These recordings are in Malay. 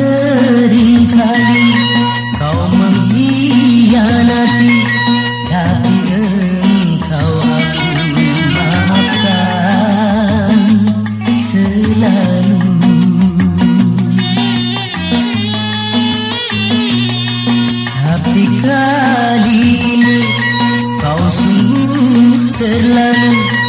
seringkali kau mengkhianati tapi engkau aku maafkan selalu tapi kali ini kau sungguh terlalu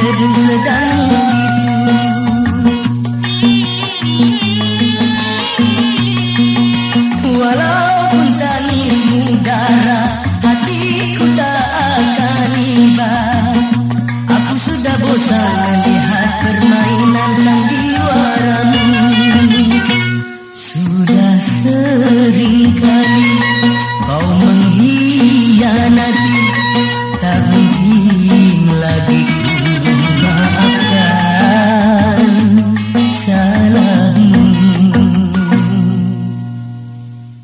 Seduce a